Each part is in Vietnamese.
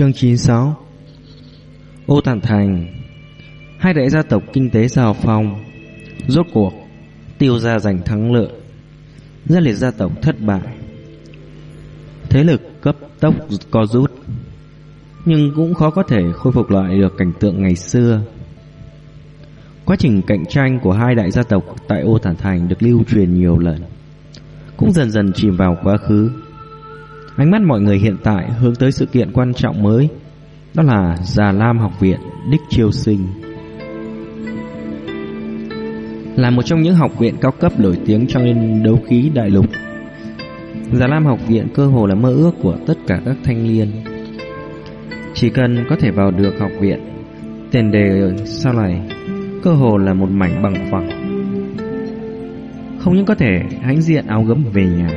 Chương 96 Ô Tản Thành, Hai đại gia tộc kinh tế giao phong, Rốt cuộc Tiêu gia giành thắng lợi Gia liệt gia tộc thất bại. Thế lực cấp tốc co rút, Nhưng cũng khó có thể khôi phục lại được cảnh tượng ngày xưa. Quá trình cạnh tranh của hai đại gia tộc tại ô Tản Thành được lưu truyền nhiều lần, Cũng dần dần chìm vào quá khứ. Ánh mắt mọi người hiện tại hướng tới sự kiện quan trọng mới, Đó là Già Lam học viện, Đích Chiêu Sinh. Là một trong những học viện cao cấp nổi tiếng trong đấu khí đại lục. Già Lam học viện cơ hồ là mơ ước của tất cả các thanh niên. Chỉ cần có thể vào được học viện Tiền đề sau này cơ hồ là một mảnh bằng phẳng. Không những có thể hãnh diện áo gấm về nhà,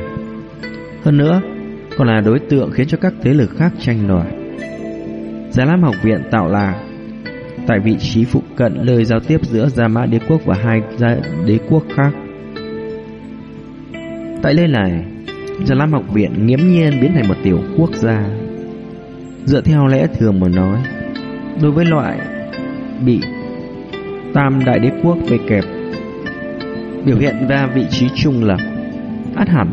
Hơn nữa còn là đối tượng khiến cho các thế lực khác tranh đoạt. Già Lam học viện tạo là tại vị trí phụ cận lời giao tiếp giữa Gia Mã đế quốc và hai gia đế quốc khác. Tại nơi này, Gia Lam học viện nghiễm nhiên biến thành một tiểu quốc gia. Dựa theo lẽ thường mà nói, đối với loại bị Tam Đại Đế Quốc về kẹp biểu hiện ra vị trí trung lập, át hẳn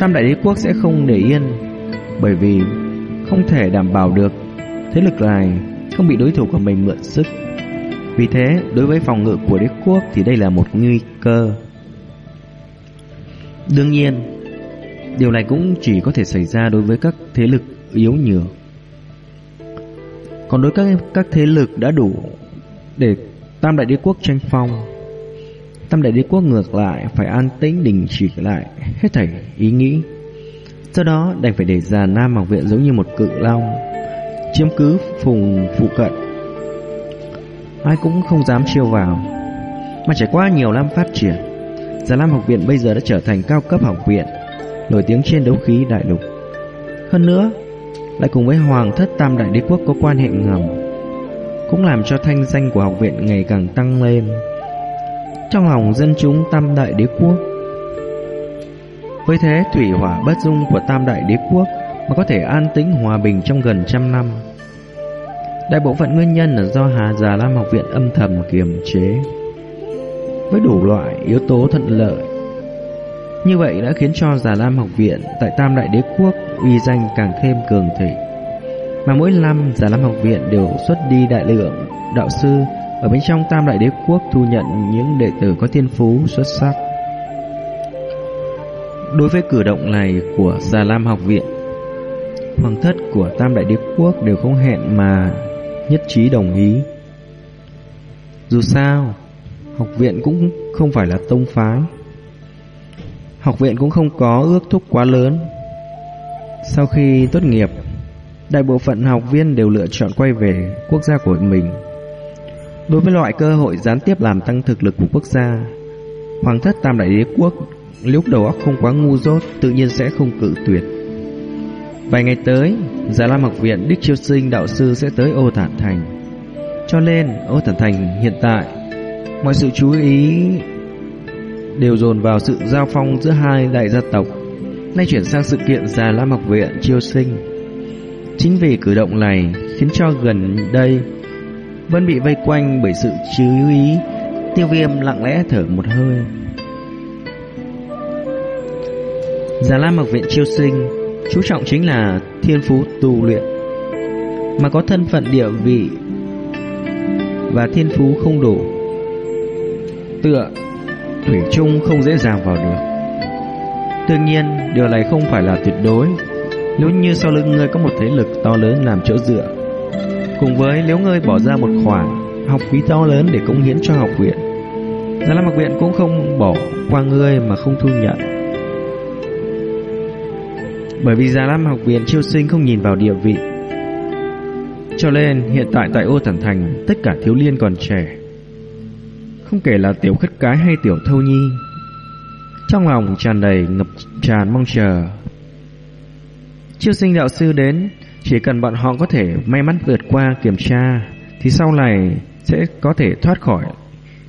Tam Đại Đế Quốc sẽ không để yên bởi vì không thể đảm bảo được thế lực này không bị đối thủ của mình mượn sức. Vì thế, đối với phòng ngự của đế quốc thì đây là một nguy cơ. Đương nhiên, điều này cũng chỉ có thể xảy ra đối với các thế lực yếu nhược. Còn đối với các các thế lực đã đủ để Tam Đại Đế Quốc tranh phong Tam đại đế quốc ngược lại phải an tĩnh đình chỉ lại hết thảy ý nghĩ. Sau đó đành phải để già Nam học viện giống như một cự long chiếm cứ vùng phụ cận. Ai cũng không dám chiêu vào. Mà trải qua nhiều năm phát triển, Già Lam học viện bây giờ đã trở thành cao cấp học viện, nổi tiếng trên đấu khí đại lục. Hơn nữa, lại cùng với Hoàng thất Tam đại đế quốc có quan hệ ngầm, cũng làm cho thanh danh của học viện ngày càng tăng lên trong lòng dân chúng Tam Đại Đế Quốc. Với thế, thủy hỏa bất dung của Tam Đại Đế Quốc mà có thể an tĩnh hòa bình trong gần trăm năm. Đại bộ phận nguyên nhân là do Hà Già Lam học viện âm thầm kiềm chế với đủ loại yếu tố thuận lợi. Như vậy đã khiến cho Già Lam học viện tại Tam Đại Đế Quốc uy danh càng thêm cường thịnh. Mà mỗi năm Già Lam học viện đều xuất đi đại lượng đạo sư ở bên trong Tam Đại Đế Quốc thu nhận những đệ tử có thiên phú xuất sắc. Đối với cử động này của Già Lam học viện, hoàng thất của Tam Đại Đế Quốc đều không hẹn mà nhất trí đồng ý. Dù sao, học viện cũng không phải là tông phái. Học viện cũng không có ước thúc quá lớn. Sau khi tốt nghiệp, đại bộ phận học viên đều lựa chọn quay về quốc gia của mình. Đối với loại cơ hội gián tiếp làm tăng thực lực của quốc gia, Hoàng thất Tam Đại Đế Quốc lúc đầu óc không quá ngu dốt tự nhiên sẽ không cự tuyệt. Vài ngày tới, Già Lam học viện Đích Chiêu Sinh đạo sư sẽ tới Ô Thản Thành. Cho nên, Ô Thản Thành hiện tại mọi sự chú ý đều dồn vào sự giao phong giữa hai đại gia tộc, nay chuyển sang sự kiện Già Lam học viện Chiêu Sinh. Chính vì cử động này khiến cho gần đây vẫn bị vây quanh bởi sự chú ý. Tiêu viêm lặng lẽ thở một hơi. Già Lam học viện chiêu sinh, chú trọng chính là thiên phú tu luyện. Mà có thân phận địa vị và thiên phú không đủ. Tựa, Thủy chung không dễ dàng vào được. Đương nhiên, điều này không phải là tuyệt đối. Nếu như sau lưng ngươi có một thế lực to lớn làm chỗ dựa, Cùng với nếu ngươi bỏ ra một khoản học phí to lớn để cống hiến cho học viện. Gia Lam học viện cũng không bỏ qua ngươi mà không thu nhận. Bởi vì Gia Lam học viện chiêu sinh không nhìn vào địa vị. Cho nên, hiện tại tại ô thần thành, Tất cả thiếu liên còn trẻ. Không kể là tiểu khất cái hay tiểu thâu nhi, Trong lòng tràn đầy ngập tràn mong chờ. Chiêu sinh đạo sư đến chỉ cần bọn họ có thể may mắn vượt qua kiểm tra, Thì sau này sẽ có thể thoát khỏi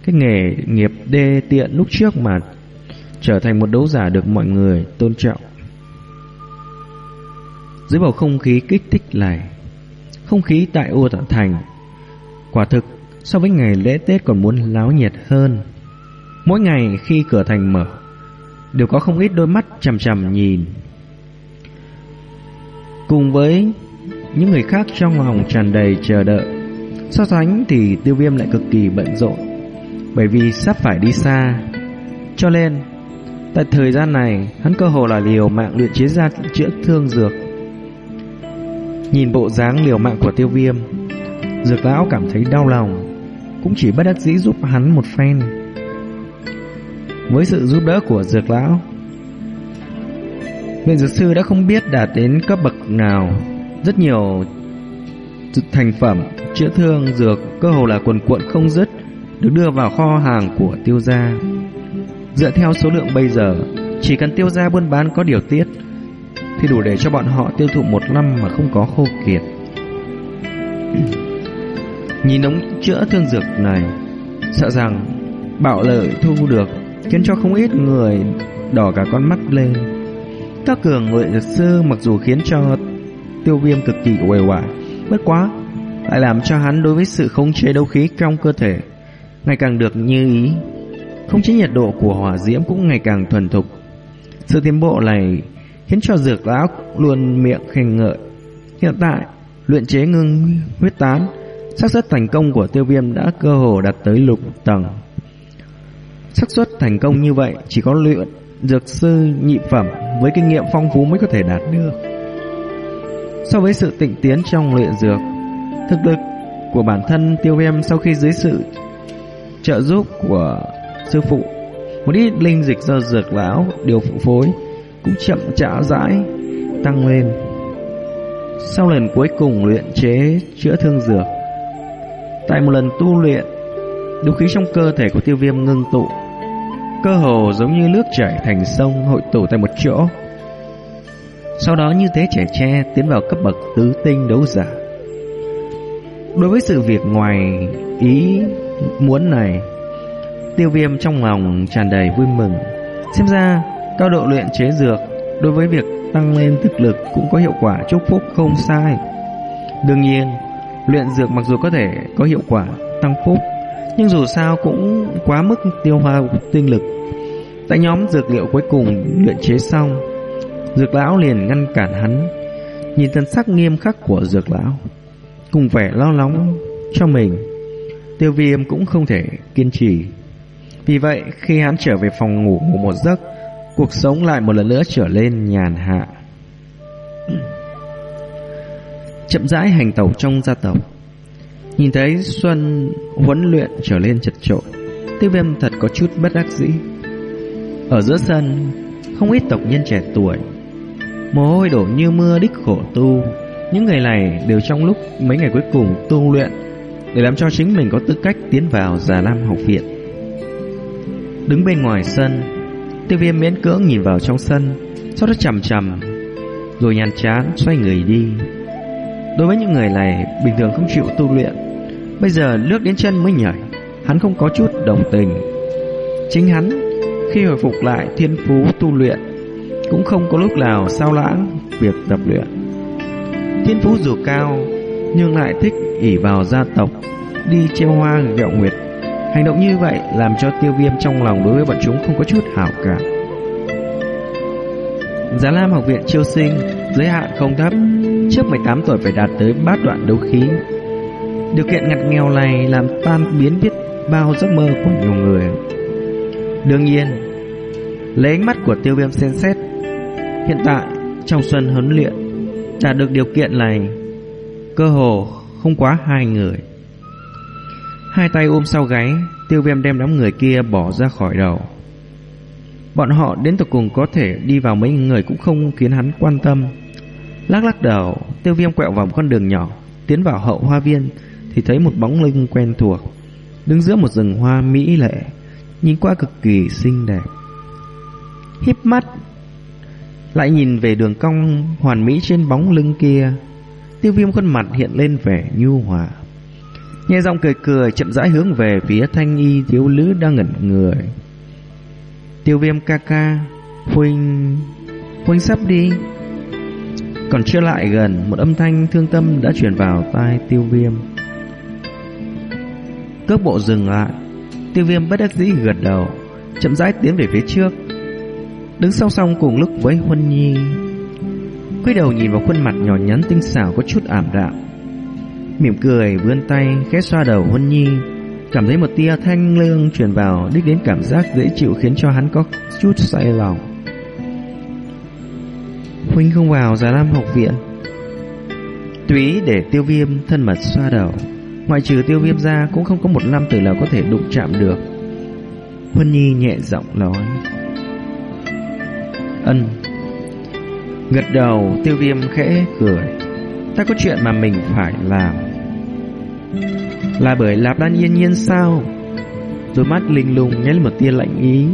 Cái nghề nghiệp đê tiện lúc trước mà Trở thành một đấu giả được mọi người tôn trọng. Dưới bầu không khí kích thích này, Không khí tại ô tạng thành Quả thực so với ngày lễ Tết còn muốn láo nhiệt hơn. Mỗi ngày khi cửa thành mở, Đều có không ít đôi mắt chằm chằm nhìn. Cùng với những người khác trong lòng tràn đầy chờ đợi. So sánh thì tiêu viêm lại cực kỳ bận rộn. Bởi vì sắp phải đi xa. Cho nên, Tại thời gian này, Hắn cơ hồ là liều mạng luyện chế ra chữa thương dược. Nhìn bộ dáng liều mạng của tiêu viêm, Dược lão cảm thấy đau lòng, Cũng chỉ bất đắc dĩ giúp hắn một phen. Với sự giúp đỡ của dược lão Viện dược sư đã không biết đạt đến cấp bậc nào. Rất nhiều thành phẩm chữa thương dược cơ hồ là quần cuộn không dứt được đưa vào kho hàng của tiêu gia. Dựa theo số lượng bây giờ, chỉ cần tiêu gia buôn bán có điều tiết thì đủ để cho bọn họ tiêu thụ một năm mà không có khô kiệt. Nhìn đống chữa thương dược này, sợ rằng bạo lợi thu được khiến cho không ít người đỏ cả con mắt lên. Các cường luyện dược sư mặc dù khiến cho tiêu viêm cực kỳ uể oải, bất quá lại làm cho hắn đối với sự khống chế đấu khí trong cơ thể ngày càng được như ý. không chế nhiệt độ của hỏa diễm cũng ngày càng thuần thục. Sự tiến bộ này khiến cho dược lão luôn miệng khen ngợi. Hiện tại, luyện chế ngưng huyết tán, xác suất thành công của tiêu viêm đã cơ hồ đạt tới lục tầng. xác suất thành công như vậy chỉ có luyện dược sư nhị phẩm với kinh nghiệm phong phú mới có thể đạt được. So với sự tịnh tiến trong luyện dược, thực lực của bản thân tiêu viêm sau khi dưới sự trợ giúp của sư phụ, một ít linh dịch do dược lão điều phụ phối cũng chậm chạ rãi tăng lên. Sau lần cuối cùng luyện chế chữa thương dược, tại một lần tu luyện, đấu khí trong cơ thể của tiêu viêm ngưng tụ, cơ hồ giống như nước chảy thành sông hội tụ tại một chỗ. Sau đó như thế trẻ tre tiến vào cấp bậc tứ tinh đấu giả. Đối với sự việc ngoài ý muốn này, tiêu viêm trong lòng tràn đầy vui mừng. Xem ra, cao độ luyện chế dược đối với việc tăng lên thực lực cũng có hiệu quả chúc phúc không sai. Đương nhiên, luyện dược mặc dù có thể có hiệu quả tăng phúc, nhưng dù sao cũng quá mức tiêu hoa tinh lực. Tại nhóm dược liệu cuối cùng luyện chế xong, dược lão liền ngăn cản hắn, nhìn thân sắc nghiêm khắc của dược lão cùng vẻ lo lắng cho mình. Tiêu viêm cũng không thể kiên trì. Vì vậy, khi hắn trở về phòng ngủ ngủ một giấc, cuộc sống lại một lần nữa trở lên nhàn hạ. Chậm rãi hành tẩu trong gia tộc, nhìn thấy Xuân huấn luyện trở lên chật trội, tiêu viêm thật có chút bất đắc dĩ. Ở giữa sân, không ít tộc nhân trẻ tuổi, mồ hôi đổ như mưa đích khổ tu, những người này đều trong lúc mấy ngày cuối cùng tu luyện để làm cho chính mình có tư cách tiến vào Già Lam học viện. Đứng bên ngoài sân, Tiêu Viêm miễn cưỡng nhìn vào trong sân, sau đó chầm chầm, rồi nhàn chán xoay người đi. Đối với những người này bình thường không chịu tu luyện, bây giờ nước đến chân mới nhảy, hắn không có chút đồng tình. Chính hắn khi hồi phục lại thiên phú tu luyện cũng không có lúc nào sao lãng việc tập luyện. Thiên phú dù cao, Nhưng lại thích ỉ vào gia tộc, Đi treo hoa gẹo nguyệt. Hành động như vậy làm cho tiêu viêm trong lòng đối với bọn chúng không có chút hảo cảm. Giá Lam học viện chiêu sinh, Giới hạn không thấp, Trước 18 tuổi phải đạt tới bát đoạn đấu khí. Điều kiện ngặt nghèo này làm tan biến biết bao giấc mơ của nhiều người. Đương nhiên, Lấy ánh mắt của tiêu viêm xem xét Hiện tại trong xuân huấn luyện Đạt được điều kiện này, Cơ hồ không quá hai người. Hai tay ôm sau gáy, Tiêu viêm đem đám người kia bỏ ra khỏi đầu. Bọn họ đến tận cùng có thể đi vào mấy người cũng không khiến hắn quan tâm. Lắc lắc đầu, Tiêu viêm quẹo vào một con đường nhỏ, Tiến vào hậu hoa viên Thì thấy một bóng lưng quen thuộc, Đứng giữa một rừng hoa mỹ lệ, Nhìn qua cực kỳ xinh đẹp. Híp mắt lại nhìn về đường cong hoàn mỹ trên bóng lưng kia. Tiêu viêm khuôn mặt hiện lên vẻ nhu hòa. Nghe giọng cười cười, chậm rãi hướng về phía thanh y thiếu nữ đang ngẩn người. Tiêu viêm ca ca Huynh Huynh sắp đi. Còn chưa lại gần, Một âm thanh thương tâm đã truyền vào tai tiêu viêm. Cước bộ dừng lại. Tiêu viêm bất đắc dĩ gật đầu, Chậm rãi tiến về phía trước. Đứng song song cùng lúc với Huân Nhi. Quay đầu nhìn vào khuôn mặt nhỏ nhắn tinh xảo có chút ảm đạm. Mỉm cười, vươn tay, khẽ xoa đầu Huân Nhi. Cảm thấy một tia thanh lương truyền vào, Đích đến cảm giác dễ chịu khiến cho hắn có chút say lòng. Huynh không vào Già Lam học viện. Túy để tiêu viêm thân mật xoa đầu. Ngoại trừ tiêu viêm ra Cũng không có một nam tử nào có thể đụng chạm được. Huân Nhi nhẹ giọng nói. Ân. Gật đầu, tiêu viêm khẽ cười. Ta có chuyện mà mình phải làm. Là bởi Lạp Đan yên nhiên sao? Đôi mắt linh lung nhét một tia lạnh ý.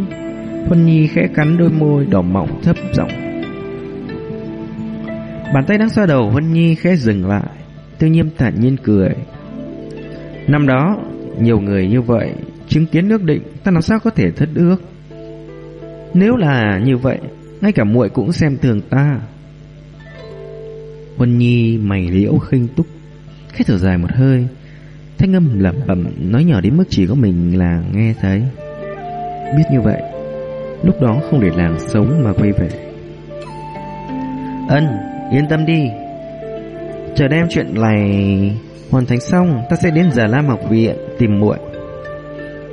Huân Nhi khẽ cắn đôi môi đỏ mọng thấp giọng. Bàn tay đang xoa đầu, Huân Nhi khẽ dừng lại. Tiêu nhiêm thản nhiên cười. Năm đó, Nhiều người như vậy Chứng kiến nước định, Ta làm sao có thể thất ước? Nếu là như vậy ngay cả muội cũng xem thường ta. Huân Nhi mày liễu khinh túc, Khẽ thở dài một hơi. Thanh âm lẩm bẩm Nói nhỏ đến mức chỉ có mình là nghe thấy. Biết như vậy, Lúc đó không để làng sống mà quay về. Ân, Yên tâm đi. Chờ đem chuyện này hoàn thành xong, Ta sẽ đến Già Lam học viện tìm muội.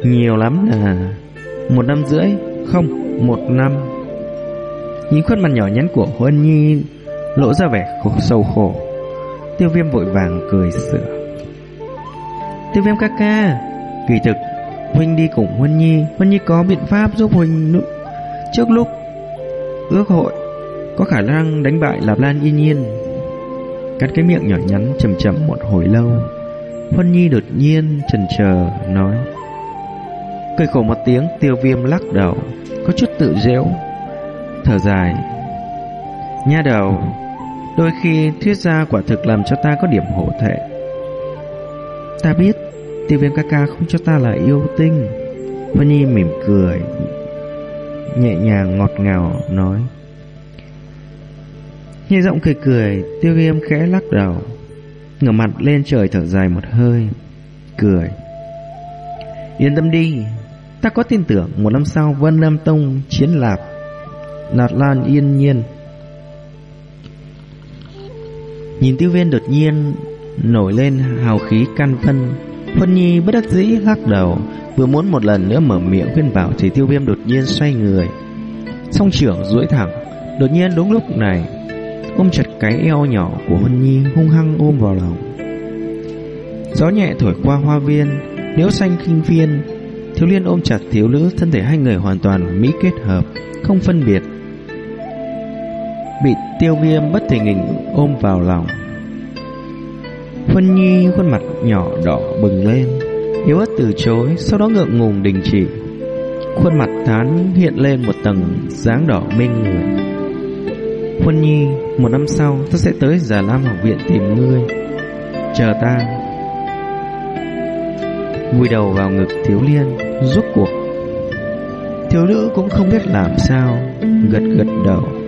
Nhiều lắm là Một năm rưỡi, Không, Một năm. Nhìn khuôn mặt nhỏ nhắn của Huân Nhi Lộ ra vẻ khổ, sâu khổ. Tiêu viêm vội vàng cười sửa. Tiêu viêm ca ca Kỳ thực Huynh đi cùng Huân Nhi Huân Nhi có biện pháp giúp Huynh Trước lúc Ước hội có khả năng đánh bại Lạp Lan yên nhiên. Cắt cái miệng nhỏ nhắn chầm chậm một hồi lâu, Huân Nhi đột nhiên chần chờ nói: cười khổ một tiếng, Tiêu Viêm lắc đầu, có chút tự dễu, thở dài. Nha đầu, đôi khi thuyết ra quả thực làm cho ta có điểm hổ thẹn. Ta biết, Tiêu Viêm ca ca không cho ta là yêu tinh. vân Nhi mỉm cười, nhẹ nhàng ngọt ngào nói: Nghe giọng cười cười Tiêu viêm khẽ lắc đầu ngửa mặt lên trời thở dài một hơi Cười Yên tâm đi Ta có tin tưởng một năm sau Vân Nam Tông chiến lạp Nạt Lan yên nhiên Nhìn tiêu viên đột nhiên Nổi lên hào khí can phân Phân Nhi bất đắc dĩ lắc đầu Vừa muốn một lần nữa mở miệng khuyên bảo Thì tiêu viêm đột nhiên xoay người Song trưởng duỗi thẳng Đột nhiên đúng lúc này ôm chặt cái eo nhỏ của Huân Nhi hung hăng ôm vào lòng. Gió nhẹ thổi qua hoa viên, liễu xanh khinh phiên, thiếu liên ôm chặt thiếu nữ, thân thể hai người hoàn toàn mỹ kết hợp, không phân biệt. Bị tiêu viêm bất thình lình ôm vào lòng. Huân Nhi khuôn mặt nhỏ đỏ bừng lên, yếu ớt từ chối, sau đó ngượng ngùng đình chỉ. Khuôn mặt thán hiện lên một tầng dáng đỏ mê người. Huân Nhi, một năm sau ta sẽ tới Già Lam học viện tìm ngươi. Chờ ta. Vùi đầu vào ngực Thiếu Liên, rút cuộc. Thiếu nữ cũng không biết làm sao, gật gật đầu.